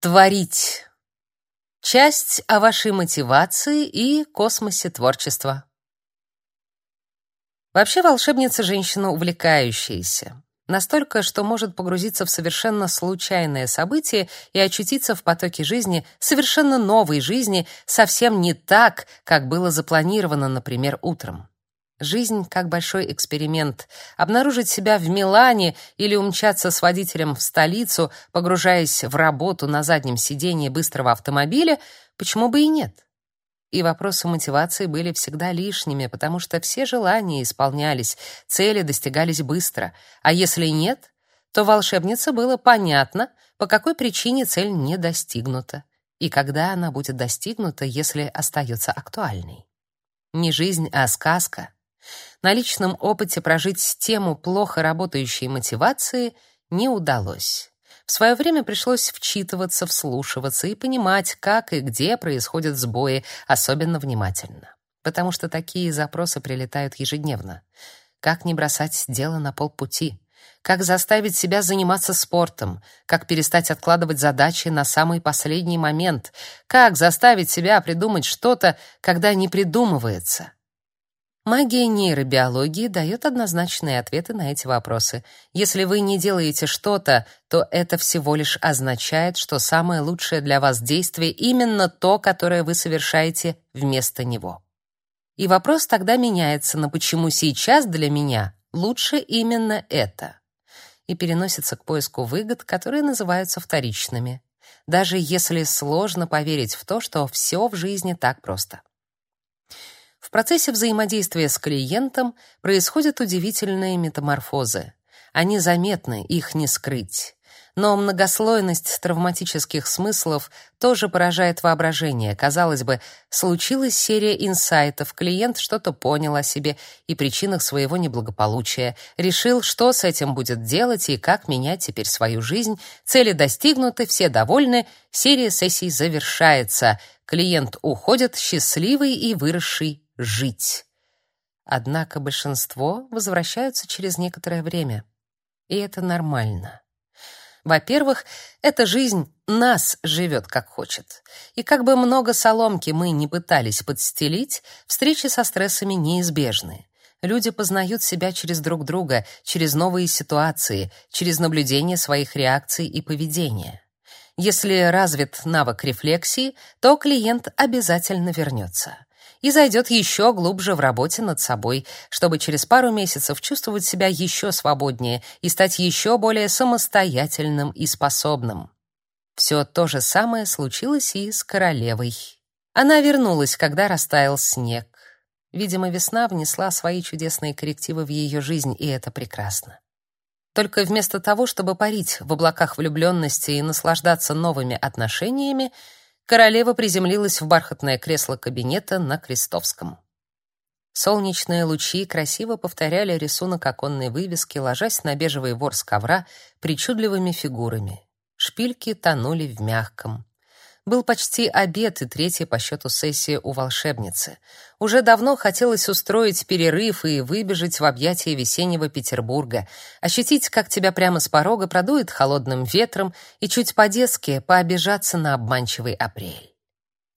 Творить. Часть о вашей мотивации и космосе творчества. Вообще волшебница женщина увлекающаяся. Настолько, что может погрузиться в совершенно случайное событие и очутиться в потоке жизни, совершенно новой жизни, совсем не так, как было запланировано, например, утром. Жизнь как большой эксперимент. Обнаружить себя в Милане или умчаться с водителем в столицу, погружаясь в работу на заднем сиденье быстрого автомобиля, почему бы и нет? И вопросы мотивации были всегда лишними, потому что все желания исполнялись, цели достигались быстро. А если нет, то волшебнице было понятно, по какой причине цель не достигнута и когда она будет достигнута, если остается актуальной. Не жизнь, а сказка — на личном опыте прожить тему плохо работающей мотивации не удалось. В свое время пришлось вчитываться, вслушиваться и понимать, как и где происходят сбои, особенно внимательно. Потому что такие запросы прилетают ежедневно. Как не бросать дело на полпути? Как заставить себя заниматься спортом? Как перестать откладывать задачи на самый последний момент? Как заставить себя придумать что-то, когда не придумывается? Магия нейробиологии дает однозначные ответы на эти вопросы. Если вы не делаете что-то, то это всего лишь означает, что самое лучшее для вас действие именно то, которое вы совершаете вместо него. И вопрос тогда меняется на почему сейчас для меня лучше именно это. И переносится к поиску выгод, которые называются вторичными. Даже если сложно поверить в то, что все в жизни так просто. В процессе взаимодействия с клиентом происходят удивительные метаморфозы. Они заметны, их не скрыть. Но многослойность травматических смыслов тоже поражает воображение. Казалось бы, случилась серия инсайтов, клиент что-то понял о себе и причинах своего неблагополучия, решил, что с этим будет делать и как менять теперь свою жизнь. Цели достигнуты, все довольны, серия сессий завершается. Клиент уходит счастливый и выросший жить. Однако большинство возвращаются через некоторое время. И это нормально. Во-первых, эта жизнь нас живет как хочет. И как бы много соломки мы ни пытались подстелить, встречи со стрессами неизбежны. Люди познают себя через друг друга, через новые ситуации, через наблюдение своих реакций и поведения. Если развит навык рефлексии, то клиент обязательно вернется и зайдет еще глубже в работе над собой, чтобы через пару месяцев чувствовать себя еще свободнее и стать еще более самостоятельным и способным. Все то же самое случилось и с королевой. Она вернулась, когда растаял снег. Видимо, весна внесла свои чудесные коррективы в ее жизнь, и это прекрасно. Только вместо того, чтобы парить в облаках влюбленности и наслаждаться новыми отношениями, королева приземлилась в бархатное кресло кабинета на Крестовском. Солнечные лучи красиво повторяли рисунок оконной вывески, ложась на бежевый ворс ковра причудливыми фигурами. Шпильки тонули в мягком. Был почти обед и третья по счету сессия у волшебницы. Уже давно хотелось устроить перерыв и выбежать в объятия весеннего Петербурга, ощутить, как тебя прямо с порога продует холодным ветром и чуть по-детски пообижаться на обманчивый апрель.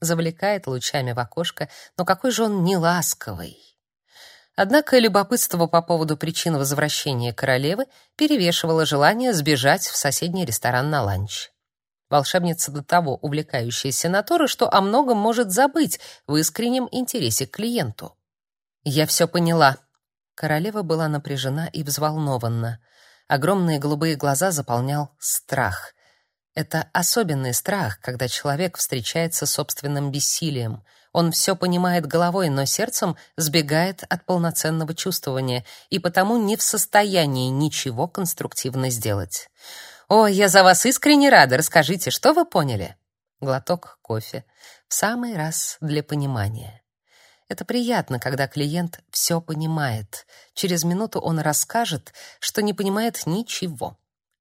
Завлекает лучами в окошко, но какой же он неласковый. Однако любопытство по поводу причин возвращения королевы перевешивало желание сбежать в соседний ресторан на ланч. Волшебница до того увлекающая сенатора, что о многом может забыть в искреннем интересе к клиенту. «Я все поняла». Королева была напряжена и взволнована. Огромные голубые глаза заполнял страх. Это особенный страх, когда человек встречается с собственным бессилием. Он все понимает головой, но сердцем сбегает от полноценного чувствования и потому не в состоянии ничего конструктивно сделать. «О, я за вас искренне рада. Расскажите, что вы поняли?» Глоток кофе. В самый раз для понимания. Это приятно, когда клиент все понимает. Через минуту он расскажет, что не понимает ничего.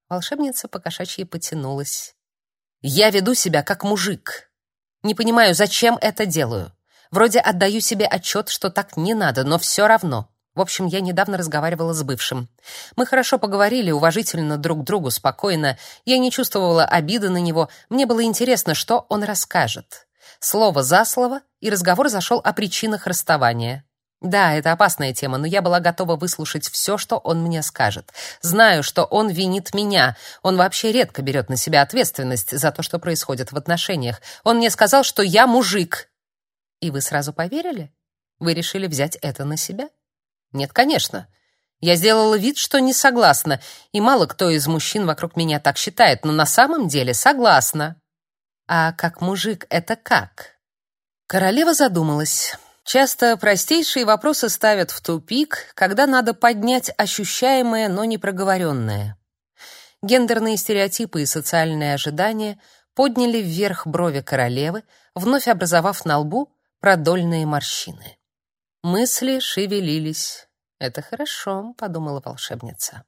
Волшебница покошачьи потянулась. «Я веду себя как мужик. Не понимаю, зачем это делаю. Вроде отдаю себе отчет, что так не надо, но все равно. В общем, я недавно разговаривала с бывшим. Мы хорошо поговорили, уважительно друг другу, спокойно. Я не чувствовала обиды на него. Мне было интересно, что он расскажет. Слово за слово, и разговор зашел о причинах расставания. Да, это опасная тема, но я была готова выслушать все, что он мне скажет. Знаю, что он винит меня. Он вообще редко берет на себя ответственность за то, что происходит в отношениях. Он мне сказал, что я мужик. И вы сразу поверили? Вы решили взять это на себя? Нет, конечно. Я сделала вид, что не согласна, и мало кто из мужчин вокруг меня так считает, но на самом деле согласна. А как мужик это как? Королева задумалась. Часто простейшие вопросы ставят в тупик, когда надо поднять ощущаемое, но не проговоренное. Гендерные стереотипы и социальные ожидания подняли вверх брови королевы, вновь образовав на лбу продольные морщины. Мысли шевелились. «Это хорошо», — подумала волшебница.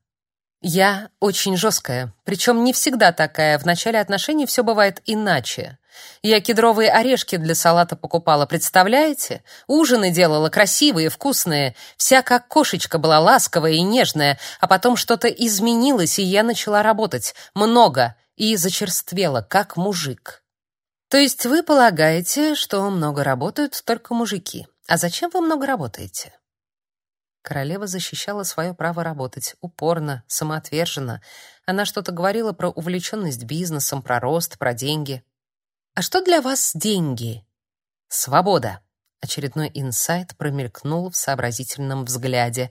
Я очень жесткая, причем не всегда такая. В начале отношений все бывает иначе. Я кедровые орешки для салата покупала, представляете? Ужины делала красивые, вкусные. Вся как кошечка была ласковая и нежная, а потом что-то изменилось, и я начала работать. Много. И зачерствела, как мужик. То есть вы полагаете, что много работают только мужики. А зачем вы много работаете? Королева защищала свое право работать, упорно, самоотверженно. Она что-то говорила про увлеченность бизнесом, про рост, про деньги. «А что для вас деньги?» «Свобода». Очередной инсайт промелькнул в сообразительном взгляде.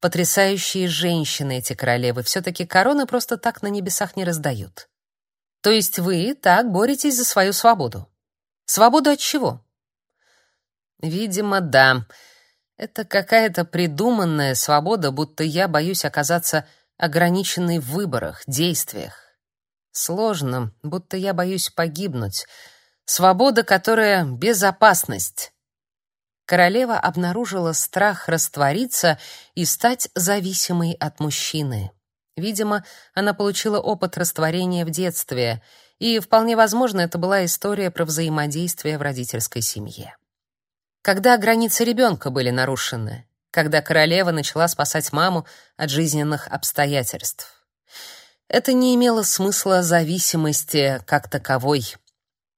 Потрясающие женщины эти королевы. Все-таки короны просто так на небесах не раздают. То есть вы так боретесь за свою свободу? Свободу от чего? Видимо, да. Это какая-то придуманная свобода, будто я боюсь оказаться ограниченной в выборах, действиях. Сложно, будто я боюсь погибнуть. Свобода, которая безопасность. Королева обнаружила страх раствориться и стать зависимой от мужчины. Видимо, она получила опыт растворения в детстве, и вполне возможно, это была история про взаимодействие в родительской семье когда границы ребенка были нарушены, когда королева начала спасать маму от жизненных обстоятельств. Это не имело смысла зависимости как таковой.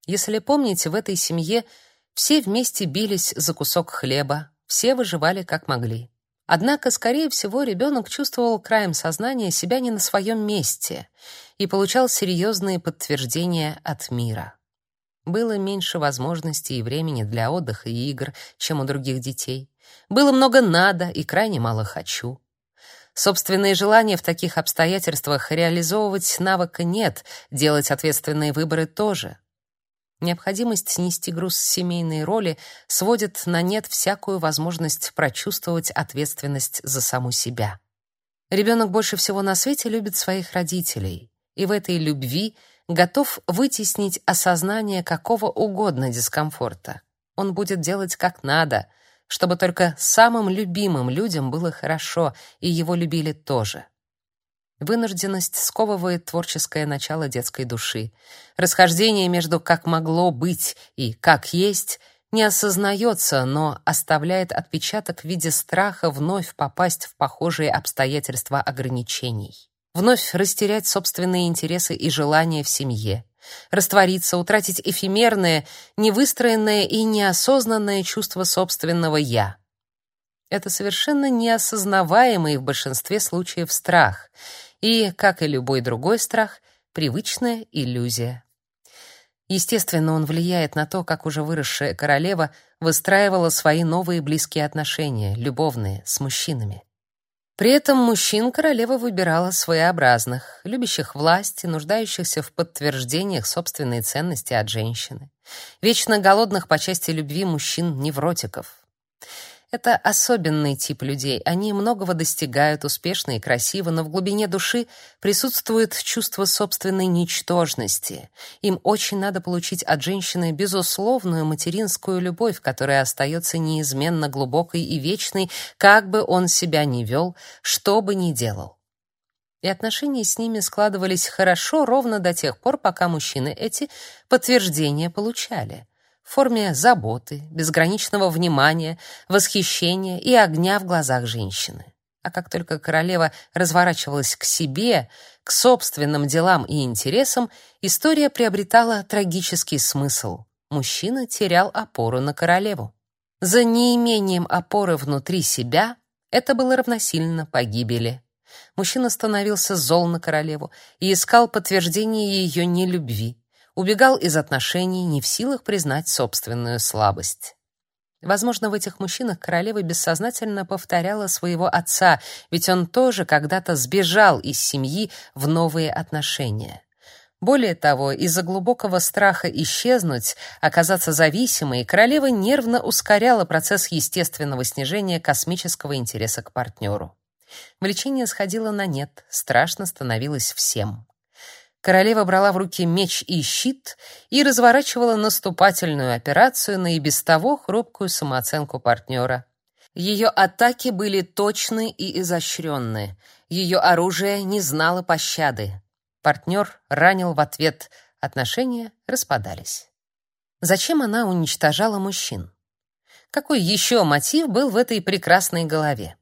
Если помните, в этой семье все вместе бились за кусок хлеба, все выживали как могли. Однако, скорее всего, ребенок чувствовал краем сознания себя не на своем месте и получал серьезные подтверждения от мира. Было меньше возможностей и времени для отдыха и игр, чем у других детей. Было много надо и крайне мало хочу. Собственные желания в таких обстоятельствах реализовывать навыка нет, делать ответственные выборы тоже. Необходимость снести груз семейной роли сводит на нет всякую возможность прочувствовать ответственность за саму себя. Ребенок больше всего на свете любит своих родителей, и в этой любви — готов вытеснить осознание какого угодно дискомфорта. Он будет делать как надо, чтобы только самым любимым людям было хорошо, и его любили тоже. Вынужденность сковывает творческое начало детской души. Расхождение между «как могло быть» и «как есть» не осознается, но оставляет отпечаток в виде страха вновь попасть в похожие обстоятельства ограничений вновь растерять собственные интересы и желания в семье, раствориться, утратить эфемерное, невыстроенное и неосознанное чувство собственного «я». Это совершенно неосознаваемый в большинстве случаев страх и, как и любой другой страх, привычная иллюзия. Естественно, он влияет на то, как уже выросшая королева выстраивала свои новые близкие отношения, любовные, с мужчинами. При этом мужчин королева выбирала своеобразных, любящих власти, нуждающихся в подтверждениях собственной ценности от женщины, вечно голодных по части любви мужчин-невротиков. Это особенный тип людей. Они многого достигают успешно и красиво, но в глубине души присутствует чувство собственной ничтожности. Им очень надо получить от женщины безусловную материнскую любовь, которая остается неизменно глубокой и вечной, как бы он себя ни вел, что бы ни делал. И отношения с ними складывались хорошо ровно до тех пор, пока мужчины эти подтверждения получали. В форме заботы, безграничного внимания, восхищения и огня в глазах женщины. А как только королева разворачивалась к себе, к собственным делам и интересам, история приобретала трагический смысл. Мужчина терял опору на королеву. За неимением опоры внутри себя это было равносильно погибели. Мужчина становился зол на королеву и искал подтверждение ее нелюбви, убегал из отношений, не в силах признать собственную слабость. Возможно, в этих мужчинах королева бессознательно повторяла своего отца, ведь он тоже когда-то сбежал из семьи в новые отношения. Более того, из-за глубокого страха исчезнуть, оказаться зависимой, королева нервно ускоряла процесс естественного снижения космического интереса к партнеру. Влечение сходило на нет, страшно становилось всем. Королева брала в руки меч и щит и разворачивала наступательную операцию на и без того хрупкую самооценку партнера. Ее атаки были точны и изощренны. Ее оружие не знало пощады. Партнер ранил в ответ. Отношения распадались. Зачем она уничтожала мужчин? Какой еще мотив был в этой прекрасной голове?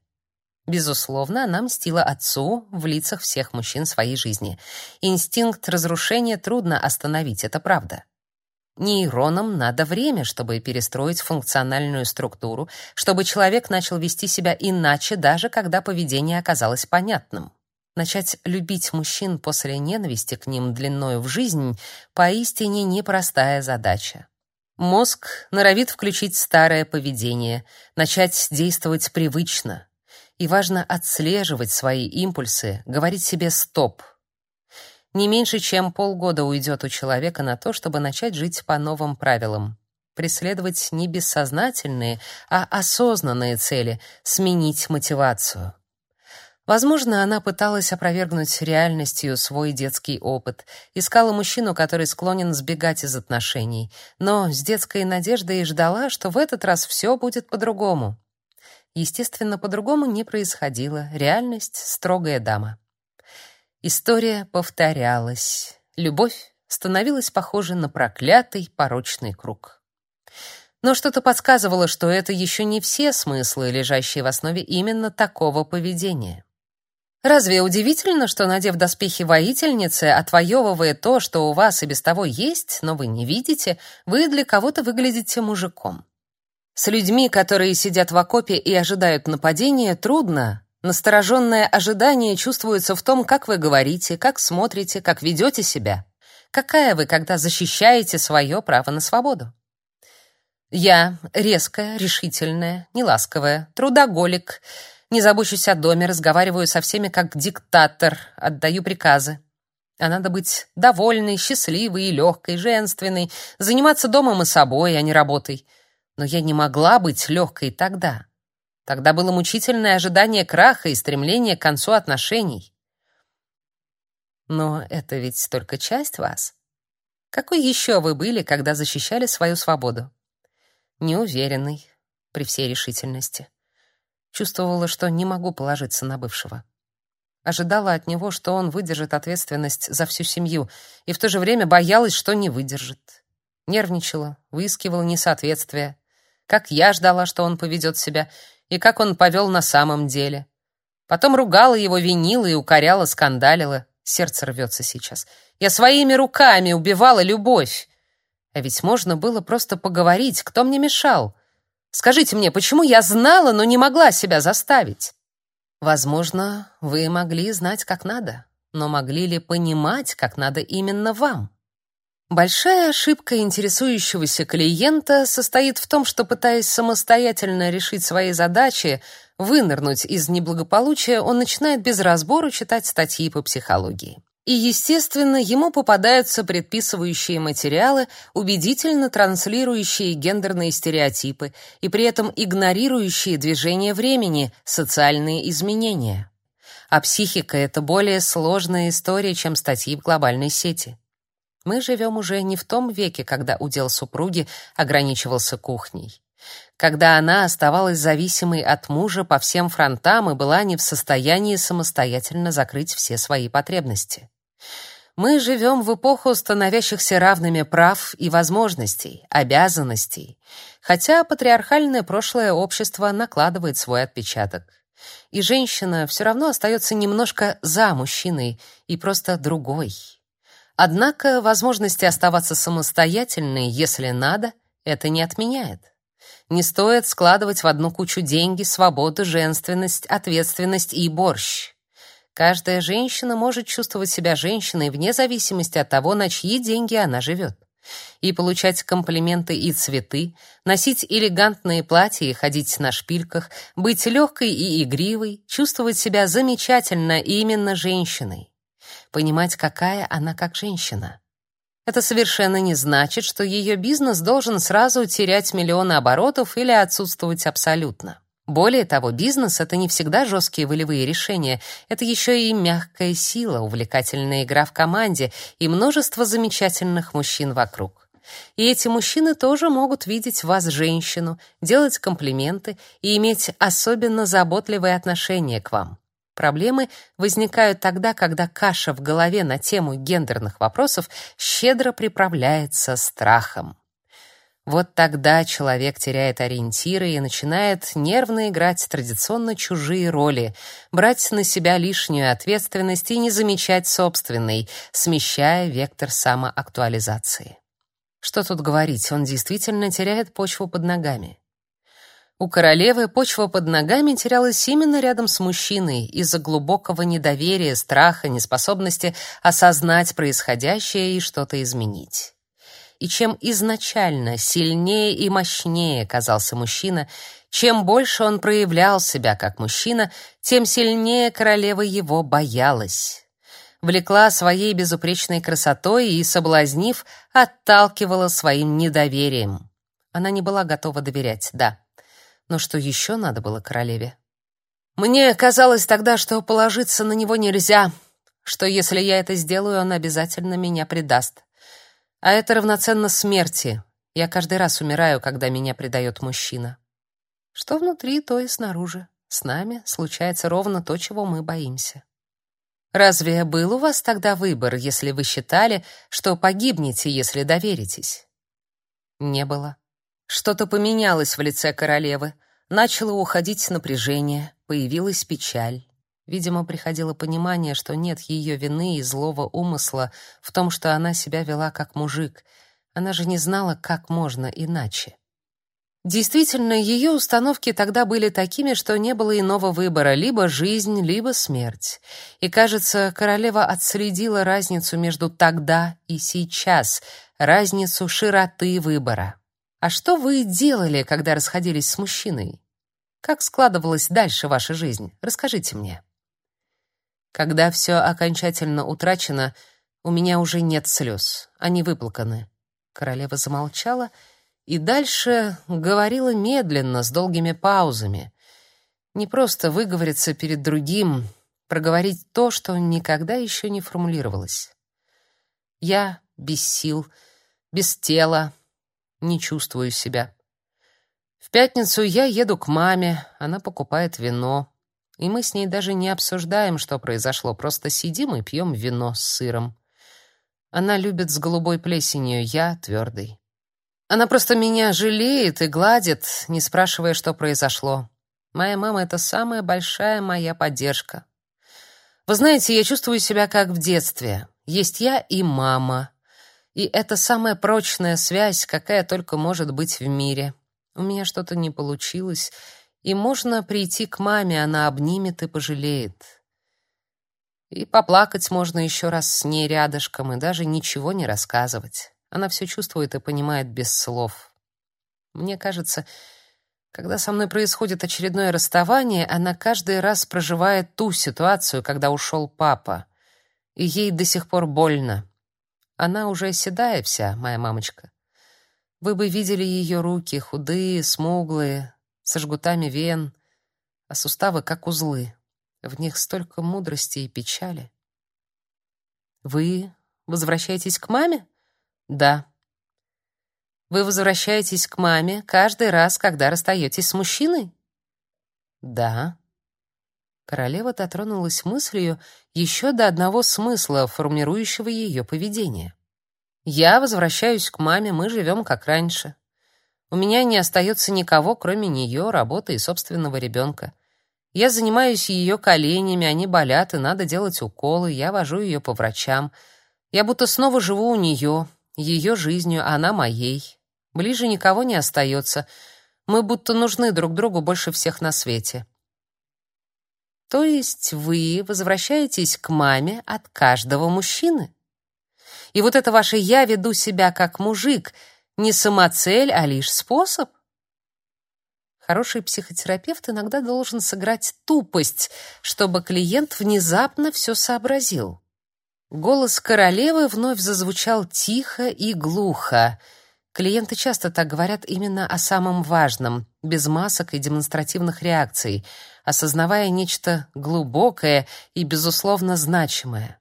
Безусловно, она мстила отцу в лицах всех мужчин своей жизни. Инстинкт разрушения трудно остановить, это правда. Нейронам надо время, чтобы перестроить функциональную структуру, чтобы человек начал вести себя иначе, даже когда поведение оказалось понятным. Начать любить мужчин после ненависти к ним длиною в жизнь поистине непростая задача. Мозг норовит включить старое поведение, начать действовать привычно, и важно отслеживать свои импульсы, говорить себе «стоп». Не меньше, чем полгода уйдет у человека на то, чтобы начать жить по новым правилам. Преследовать не бессознательные, а осознанные цели, сменить мотивацию. Возможно, она пыталась опровергнуть реальностью свой детский опыт, искала мужчину, который склонен сбегать из отношений, но с детской надеждой ждала, что в этот раз все будет по-другому. Естественно, по-другому не происходило. Реальность — строгая дама. История повторялась. Любовь становилась похожа на проклятый порочный круг. Но что-то подсказывало, что это еще не все смыслы, лежащие в основе именно такого поведения. Разве удивительно, что, надев доспехи воительницы, отвоевывая то, что у вас и без того есть, но вы не видите, вы для кого-то выглядите мужиком? С людьми, которые сидят в окопе и ожидают нападения, трудно. Настороженное ожидание чувствуется в том, как вы говорите, как смотрите, как ведете себя. Какая вы, когда защищаете свое право на свободу? Я резкая, решительная, неласковая, трудоголик, не забочусь о доме, разговариваю со всеми как диктатор, отдаю приказы. А надо быть довольной, счастливой и легкой, женственной, заниматься домом и собой, а не работой — но я не могла быть легкой тогда. Тогда было мучительное ожидание краха и стремление к концу отношений. Но это ведь только часть вас. Какой еще вы были, когда защищали свою свободу? Неуверенный, при всей решительности. Чувствовала, что не могу положиться на бывшего. Ожидала от него, что он выдержит ответственность за всю семью, и в то же время боялась, что не выдержит. Нервничала, выискивала несоответствия как я ждала, что он поведет себя, и как он повел на самом деле. Потом ругала его, винила и укоряла, скандалила. Сердце рвется сейчас. Я своими руками убивала любовь. А ведь можно было просто поговорить, кто мне мешал? Скажите мне, почему я знала, но не могла себя заставить? Возможно, вы могли знать, как надо, но могли ли понимать, как надо именно вам? Большая ошибка интересующегося клиента состоит в том, что пытаясь самостоятельно решить свои задачи, вынырнуть из неблагополучия, он начинает без разбору читать статьи по психологии. И, естественно, ему попадаются предписывающие материалы, убедительно транслирующие гендерные стереотипы и при этом игнорирующие движение времени, социальные изменения. А психика — это более сложная история, чем статьи в глобальной сети. Мы живем уже не в том веке, когда удел супруги ограничивался кухней. Когда она оставалась зависимой от мужа по всем фронтам и была не в состоянии самостоятельно закрыть все свои потребности. Мы живем в эпоху становящихся равными прав и возможностей, обязанностей, хотя патриархальное прошлое общество накладывает свой отпечаток. И женщина все равно остается немножко за мужчиной и просто другой. Однако возможности оставаться самостоятельной, если надо, это не отменяет. Не стоит складывать в одну кучу деньги, свободу, женственность, ответственность и борщ. Каждая женщина может чувствовать себя женщиной вне зависимости от того, на чьи деньги она живет. И получать комплименты и цветы, носить элегантные платья и ходить на шпильках, быть легкой и игривой, чувствовать себя замечательно именно женщиной. Понимать, какая она как женщина. Это совершенно не значит, что ее бизнес должен сразу терять миллионы оборотов или отсутствовать абсолютно. Более того, бизнес — это не всегда жесткие волевые решения, это еще и мягкая сила, увлекательная игра в команде и множество замечательных мужчин вокруг. И эти мужчины тоже могут видеть в вас женщину, делать комплименты и иметь особенно заботливое отношение к вам. Проблемы возникают тогда, когда каша в голове на тему гендерных вопросов щедро приправляется страхом. Вот тогда человек теряет ориентиры и начинает нервно играть традиционно чужие роли, брать на себя лишнюю ответственность и не замечать собственной, смещая вектор самоактуализации. Что тут говорить, он действительно теряет почву под ногами. У королевы почва под ногами терялась именно рядом с мужчиной из-за глубокого недоверия, страха, неспособности осознать происходящее и что-то изменить и чем изначально сильнее и мощнее казался мужчина, чем больше он проявлял себя как мужчина, тем сильнее королева его боялась. Влекла своей безупречной красотой и, соблазнив, отталкивала своим недоверием. Она не была готова доверять, да. Но что еще надо было королеве? Мне казалось тогда, что положиться на него нельзя, что если я это сделаю, он обязательно меня предаст. А это равноценно смерти. Я каждый раз умираю, когда меня предает мужчина. Что внутри, то и снаружи. С нами случается ровно то, чего мы боимся. Разве был у вас тогда выбор, если вы считали, что погибнете, если доверитесь? Не было. Что-то поменялось в лице королевы. Начало уходить напряжение, появилась печаль. Видимо, приходило понимание, что нет ее вины и злого умысла в том, что она себя вела как мужик. Она же не знала, как можно иначе. Действительно, ее установки тогда были такими, что не было иного выбора: либо жизнь, либо смерть. И, кажется, королева отследила разницу между тогда и сейчас, разницу широты выбора. А что вы делали, когда расходились с мужчиной? Как складывалась дальше ваша жизнь? Расскажите мне. Когда все окончательно утрачено, у меня уже нет слез, они выплаканы. Королева замолчала и дальше говорила медленно, с долгими паузами. Не просто выговориться перед другим, проговорить то, что никогда еще не формулировалось. Я без сил, без тела, не чувствую себя. В пятницу я еду к маме, она покупает вино. И мы с ней даже не обсуждаем, что произошло, просто сидим и пьем вино с сыром. Она любит с голубой плесенью, я твердый. Она просто меня жалеет и гладит, не спрашивая, что произошло. Моя мама — это самая большая моя поддержка. Вы знаете, я чувствую себя как в детстве. Есть я и мама. И это самая прочная связь, какая только может быть в мире. У меня что-то не получилось, и можно прийти к маме, она обнимет и пожалеет. И поплакать можно еще раз с ней рядышком и даже ничего не рассказывать. Она все чувствует и понимает без слов. Мне кажется, когда со мной происходит очередное расставание, она каждый раз проживает ту ситуацию, когда ушел папа. И ей до сих пор больно. Она уже седая вся, моя мамочка. Вы бы видели ее руки, худые, смуглые, со жгутами вен, а суставы как узлы. В них столько мудрости и печали. Вы возвращаетесь к маме? Да. Вы возвращаетесь к маме каждый раз, когда расстаетесь с мужчиной? Да. Королева дотронулась мыслью еще до одного смысла, формирующего ее поведение. Я возвращаюсь к маме, мы живем как раньше. У меня не остается никого, кроме нее, работы и собственного ребенка. Я занимаюсь ее коленями, они болят, и надо делать уколы, я вожу ее по врачам. Я будто снова живу у нее, ее жизнью, а она моей. Ближе никого не остается. Мы будто нужны друг другу больше всех на свете. То есть вы возвращаетесь к маме от каждого мужчины? И вот это ваше «я веду себя как мужик» не самоцель, а лишь способ? Хороший психотерапевт иногда должен сыграть тупость, чтобы клиент внезапно все сообразил. Голос королевы вновь зазвучал тихо и глухо. Клиенты часто так говорят именно о самом важном, без масок и демонстративных реакций — осознавая нечто глубокое и, безусловно, значимое.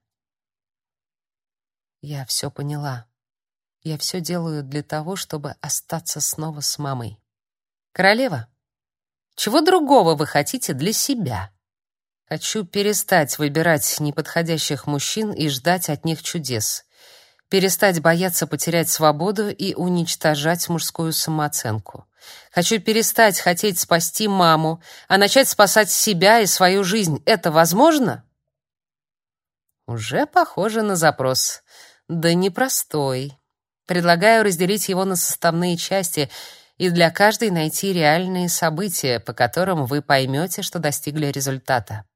Я все поняла. Я все делаю для того, чтобы остаться снова с мамой. Королева, чего другого вы хотите для себя? Хочу перестать выбирать неподходящих мужчин и ждать от них чудес. Перестать бояться потерять свободу и уничтожать мужскую самооценку. Хочу перестать хотеть спасти маму, а начать спасать себя и свою жизнь. Это возможно? Уже похоже на запрос. Да непростой. Предлагаю разделить его на составные части и для каждой найти реальные события, по которым вы поймете, что достигли результата.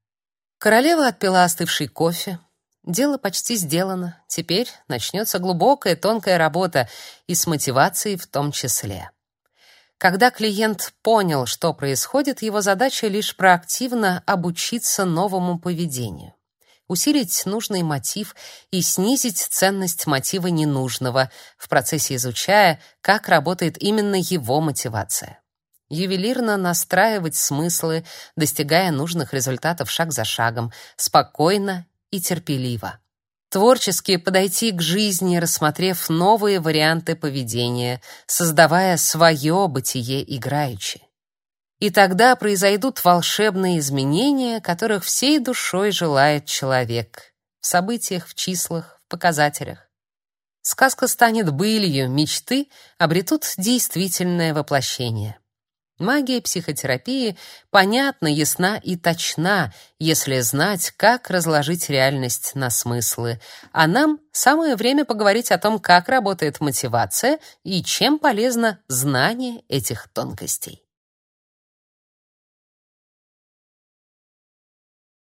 Королева отпила остывший кофе. Дело почти сделано. Теперь начнется глубокая, тонкая работа, и с мотивацией в том числе. Когда клиент понял, что происходит, его задача лишь проактивно обучиться новому поведению, усилить нужный мотив и снизить ценность мотива ненужного, в процессе изучая, как работает именно его мотивация. Ювелирно настраивать смыслы, достигая нужных результатов шаг за шагом, спокойно и терпеливо творчески подойти к жизни, рассмотрев новые варианты поведения, создавая свое бытие играючи. И тогда произойдут волшебные изменения, которых всей душой желает человек. В событиях, в числах, в показателях. Сказка станет былью, мечты обретут действительное воплощение. Магия психотерапии понятна, ясна и точна, если знать, как разложить реальность на смыслы. А нам самое время поговорить о том, как работает мотивация и чем полезно знание этих тонкостей.